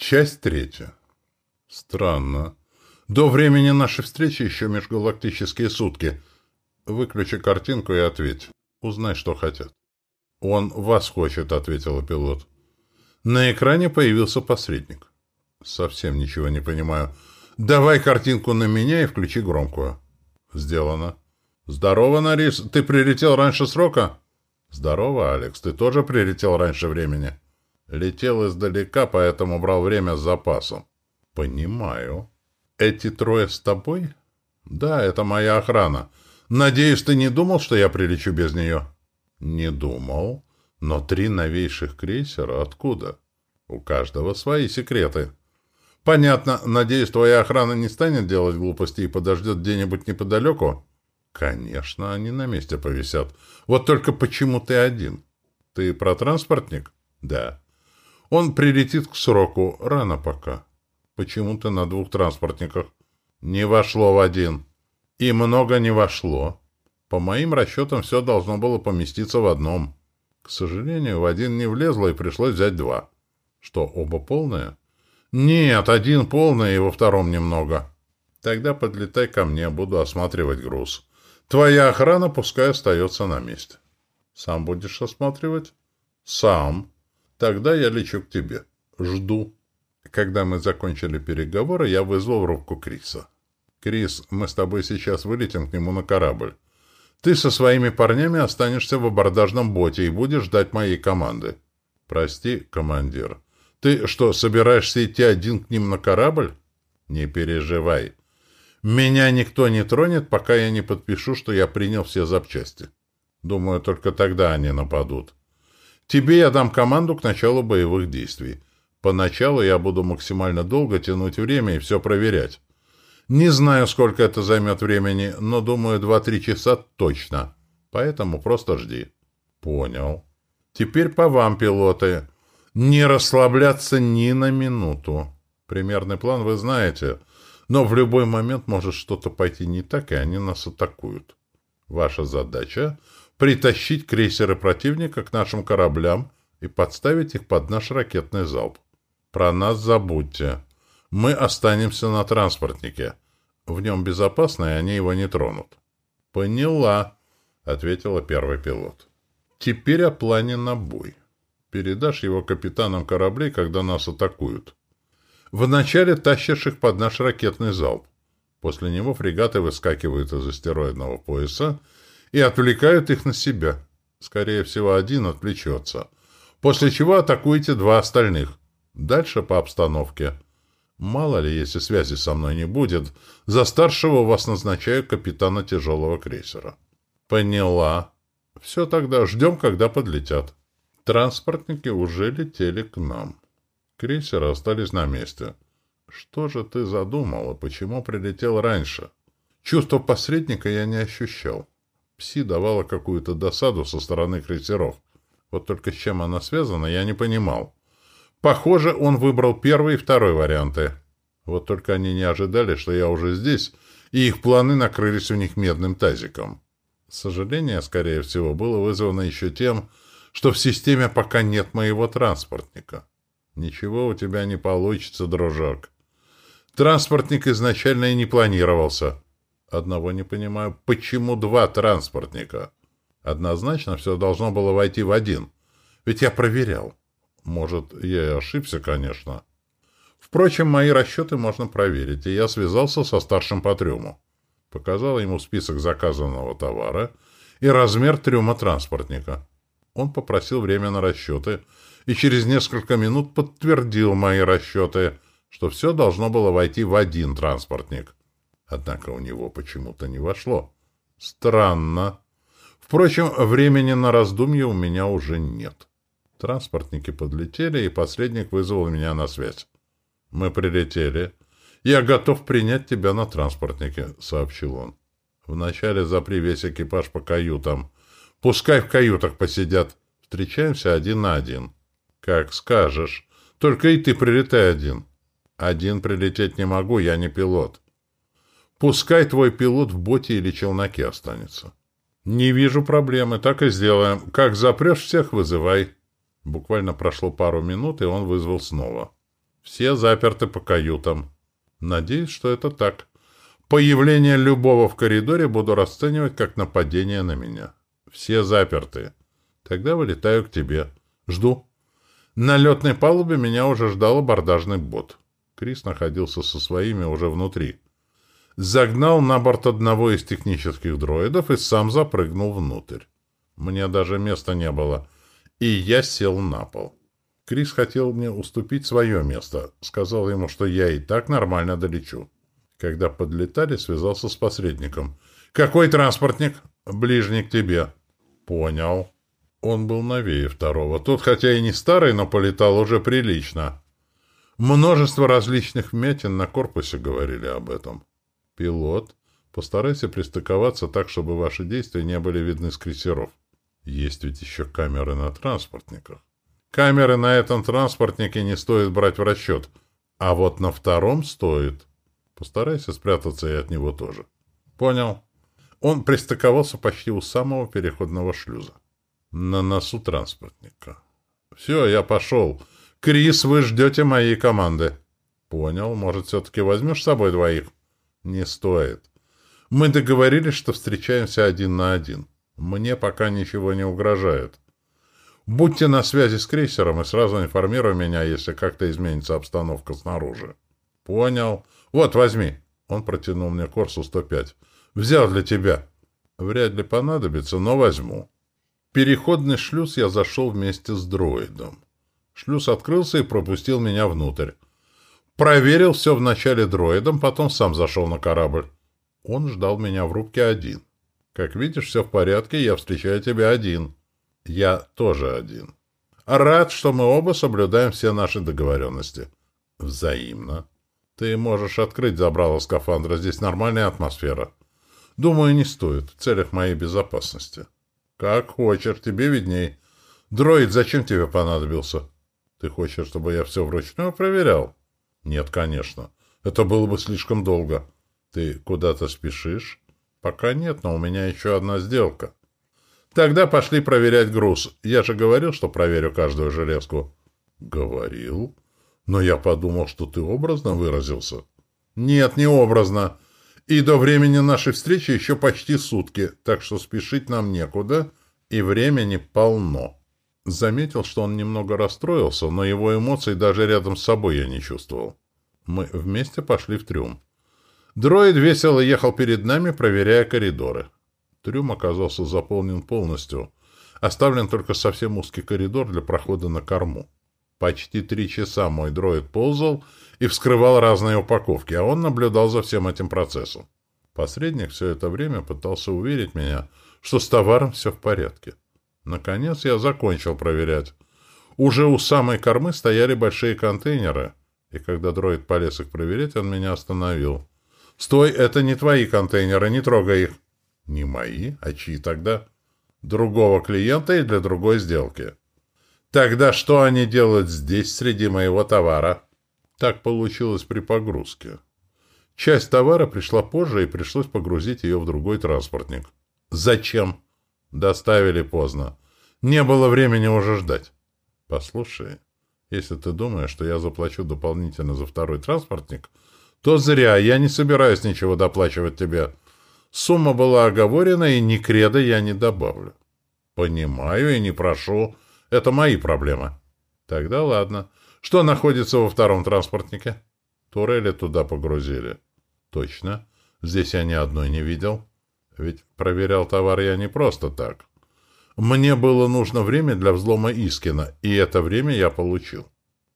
Часть третья. Странно. До времени нашей встречи еще межгалактические сутки. Выключи картинку и ответь. Узнай, что хотят. Он вас хочет, ответил пилот. На экране появился посредник. Совсем ничего не понимаю. Давай картинку на меня и включи громкую. Сделано. Здорово, Нарис. Ты прилетел раньше срока? Здорово, Алекс. Ты тоже прилетел раньше времени? Летел издалека, поэтому брал время с запасом. Понимаю. Эти трое с тобой? Да, это моя охрана. Надеюсь, ты не думал, что я прилечу без нее? Не думал. Но три новейших крейсера откуда? У каждого свои секреты. Понятно. Надеюсь, твоя охрана не станет делать глупости и подождет где-нибудь неподалеку? Конечно, они на месте повисят. Вот только почему ты один? Ты про транспортник? Да. Он прилетит к сроку. Рано пока. Почему-то на двух транспортниках. Не вошло в один. И много не вошло. По моим расчетам, все должно было поместиться в одном. К сожалению, в один не влезло, и пришлось взять два. Что, оба полные? Нет, один полный, и во втором немного. Тогда подлетай ко мне, буду осматривать груз. Твоя охрана пускай остается на месте. Сам будешь осматривать? Сам. Тогда я лечу к тебе. Жду. Когда мы закончили переговоры, я вызвал в рубку Криса. «Крис, мы с тобой сейчас вылетим к нему на корабль. Ты со своими парнями останешься в абордажном боте и будешь ждать моей команды». «Прости, командир. Ты что, собираешься идти один к ним на корабль?» «Не переживай. Меня никто не тронет, пока я не подпишу, что я принял все запчасти. Думаю, только тогда они нападут. Тебе я дам команду к началу боевых действий. Поначалу я буду максимально долго тянуть время и все проверять. Не знаю, сколько это займет времени, но думаю, 2-3 часа точно. Поэтому просто жди. Понял. Теперь по вам, пилоты. Не расслабляться ни на минуту. Примерный план вы знаете, но в любой момент может что-то пойти не так, и они нас атакуют. Ваша задача притащить крейсеры противника к нашим кораблям и подставить их под наш ракетный залп. Про нас забудьте. Мы останемся на транспортнике. В нем безопасно, и они его не тронут. — Поняла, — ответила первый пилот. — Теперь о плане на бой. Передашь его капитанам кораблей, когда нас атакуют. Вначале тащишь их под наш ракетный залп. После него фрегаты выскакивают из астероидного пояса и отвлекают их на себя. Скорее всего, один отвлечется. После чего атакуете два остальных. Дальше по обстановке. Мало ли, если связи со мной не будет, за старшего вас назначаю капитана тяжелого крейсера. Поняла. Все тогда, ждем, когда подлетят. Транспортники уже летели к нам. Крейсеры остались на месте. Что же ты задумала? Почему прилетел раньше? Чувство посредника я не ощущал. Пси давала какую-то досаду со стороны крейсеров. Вот только с чем она связана, я не понимал. Похоже, он выбрал первый и второй варианты. Вот только они не ожидали, что я уже здесь, и их планы накрылись у них медным тазиком. Сожаление, скорее всего, было вызвано еще тем, что в системе пока нет моего транспортника. Ничего у тебя не получится, дружок. Транспортник изначально и не планировался. Одного не понимаю, почему два транспортника? Однозначно все должно было войти в один. Ведь я проверял. Может, я и ошибся, конечно. Впрочем, мои расчеты можно проверить, и я связался со старшим по трюму. Показал ему список заказанного товара и размер трюма транспортника. Он попросил время на расчеты, и через несколько минут подтвердил мои расчеты, что все должно было войти в один транспортник. Однако у него почему-то не вошло. Странно. Впрочем, времени на раздумье у меня уже нет. Транспортники подлетели, и посредник вызвал меня на связь. «Мы прилетели. Я готов принять тебя на транспортнике», — сообщил он. «Вначале запри весь экипаж по каютам. Пускай в каютах посидят. Встречаемся один на один». «Как скажешь. Только и ты прилетай один». «Один прилететь не могу, я не пилот. Пускай твой пилот в боте или челноке останется. Не вижу проблемы, так и сделаем. Как запрешь всех, вызывай. Буквально прошло пару минут, и он вызвал снова. Все заперты по каютам. Надеюсь, что это так. Появление любого в коридоре буду расценивать как нападение на меня. Все заперты. Тогда вылетаю к тебе. Жду. На летной палубе меня уже ждал абордажный бот. Крис находился со своими уже внутри. Загнал на борт одного из технических дроидов и сам запрыгнул внутрь. Мне даже места не было. И я сел на пол. Крис хотел мне уступить свое место. Сказал ему, что я и так нормально долечу. Когда подлетали, связался с посредником. «Какой транспортник?» «Ближний к тебе». «Понял». Он был новее второго. Тот, хотя и не старый, но полетал уже прилично. Множество различных вмятин на корпусе говорили об этом. «Пилот, постарайся пристыковаться так, чтобы ваши действия не были видны с крейсеров. Есть ведь еще камеры на транспортниках. Камеры на этом транспортнике не стоит брать в расчет, а вот на втором стоит. Постарайся спрятаться и от него тоже. Понял. Он пристыковался почти у самого переходного шлюза. На носу транспортника. Все, я пошел. Крис, вы ждете моей команды. Понял. Может, все-таки возьмешь с собой двоих? Не стоит. Мы договорились, что встречаемся один на один. Мне пока ничего не угрожает. Будьте на связи с крейсером и сразу информируй меня, если как-то изменится обстановка снаружи. Понял. Вот, возьми. Он протянул мне Корсу 105. Взял для тебя. Вряд ли понадобится, но возьму. Переходный шлюз я зашел вместе с дроидом. Шлюз открылся и пропустил меня внутрь. Проверил все вначале дроидом, потом сам зашел на корабль. Он ждал меня в рубке один. Как видишь, все в порядке, я встречаю тебя один. Я тоже один. Рад, что мы оба соблюдаем все наши договоренности. Взаимно. Ты можешь открыть забрало скафандра, здесь нормальная атмосфера. Думаю, не стоит, в целях моей безопасности. Как хочешь, тебе видней. Дроид зачем тебе понадобился? Ты хочешь, чтобы я все вручную проверял? Нет, конечно. Это было бы слишком долго. Ты куда-то спешишь? Пока нет, но у меня еще одна сделка. Тогда пошли проверять груз. Я же говорил, что проверю каждую железку. Говорил? Но я подумал, что ты образно выразился. Нет, не образно. И до времени нашей встречи еще почти сутки, так что спешить нам некуда, и времени полно. Заметил, что он немного расстроился, но его эмоций даже рядом с собой я не чувствовал. Мы вместе пошли в трюм. Дроид весело ехал перед нами, проверяя коридоры. Трюм оказался заполнен полностью. Оставлен только совсем узкий коридор для прохода на корму. Почти три часа мой дроид ползал и вскрывал разные упаковки, а он наблюдал за всем этим процессом. Посредник все это время пытался уверить меня, что с товаром все в порядке. Наконец я закончил проверять. Уже у самой кормы стояли большие контейнеры, и когда дроид полез их проверять, он меня остановил. «Стой, это не твои контейнеры, не трогай их!» Не мои, а чьи тогда? Другого клиента и для другой сделки. Тогда что они делают здесь, среди моего товара? Так получилось при погрузке. Часть товара пришла позже, и пришлось погрузить ее в другой транспортник. Зачем? Доставили поздно. Не было времени уже ждать. Послушай, если ты думаешь, что я заплачу дополнительно за второй транспортник, то зря, я не собираюсь ничего доплачивать тебе. Сумма была оговорена, и ни креда я не добавлю. Понимаю и не прошу. Это мои проблемы. Тогда ладно. Что находится во втором транспортнике? Турели туда погрузили. Точно. Здесь я ни одной не видел. Ведь проверял товар я не просто так. Мне было нужно время для взлома Искина, и это время я получил.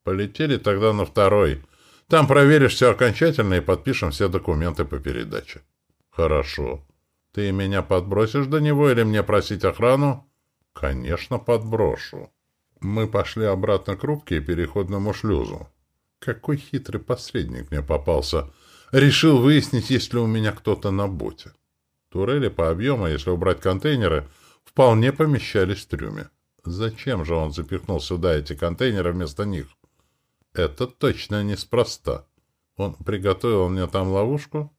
Полетели тогда на второй. Там проверишь все окончательно и подпишем все документы по передаче. Хорошо. Ты меня подбросишь до него или мне просить охрану? Конечно, подброшу. Мы пошли обратно к рубке и переходному шлюзу. Какой хитрый посредник мне попался. Решил выяснить, есть ли у меня кто-то на боте. Турели по объему, если убрать контейнеры, вполне помещались в трюме. Зачем же он запихнул сюда эти контейнеры вместо них? Это точно неспроста. Он приготовил мне там ловушку?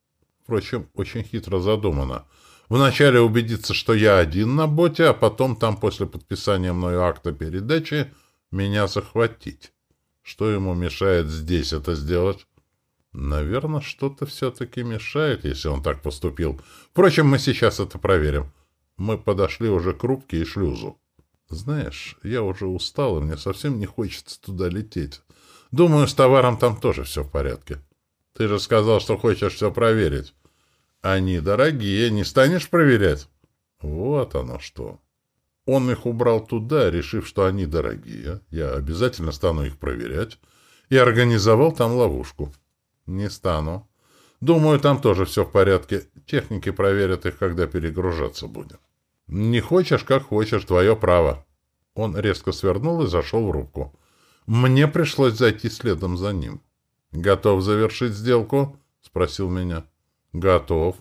Впрочем, очень хитро задумано. Вначале убедиться, что я один на боте, а потом там после подписания мною акта передачи меня захватить. Что ему мешает здесь это сделать? Наверное, что-то все-таки мешает, если он так поступил. Впрочем, мы сейчас это проверим. Мы подошли уже к рубке и шлюзу. Знаешь, я уже устал, и мне совсем не хочется туда лететь. Думаю, с товаром там тоже все в порядке. Ты же сказал, что хочешь все проверить. Они дорогие, не станешь проверять? Вот оно что. Он их убрал туда, решив, что они дорогие. Я обязательно стану их проверять. И организовал там ловушку. Не стану. Думаю, там тоже все в порядке. Техники проверят их, когда перегружаться будем. Не хочешь, как хочешь, твое право. Он резко свернул и зашел в рубку. Мне пришлось зайти следом за ним. «Готов завершить сделку?» — спросил меня. «Готов.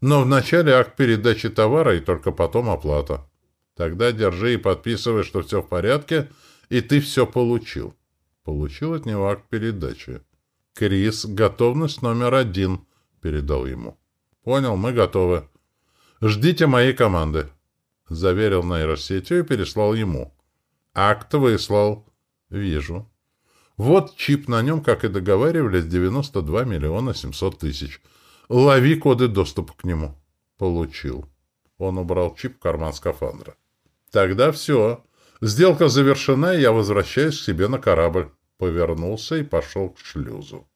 Но вначале акт передачи товара и только потом оплата. Тогда держи и подписывай, что все в порядке, и ты все получил». Получил от него акт передачи. «Крис, готовность номер один», — передал ему. «Понял, мы готовы. Ждите моей команды». Заверил нейросетью и переслал ему. «Акт выслал». «Вижу». Вот чип на нем, как и договаривались, 92 миллиона 700 тысяч. Лови коды доступа к нему. Получил. Он убрал чип в карман скафандра. Тогда все. Сделка завершена, и я возвращаюсь к себе на корабль. Повернулся и пошел к шлюзу.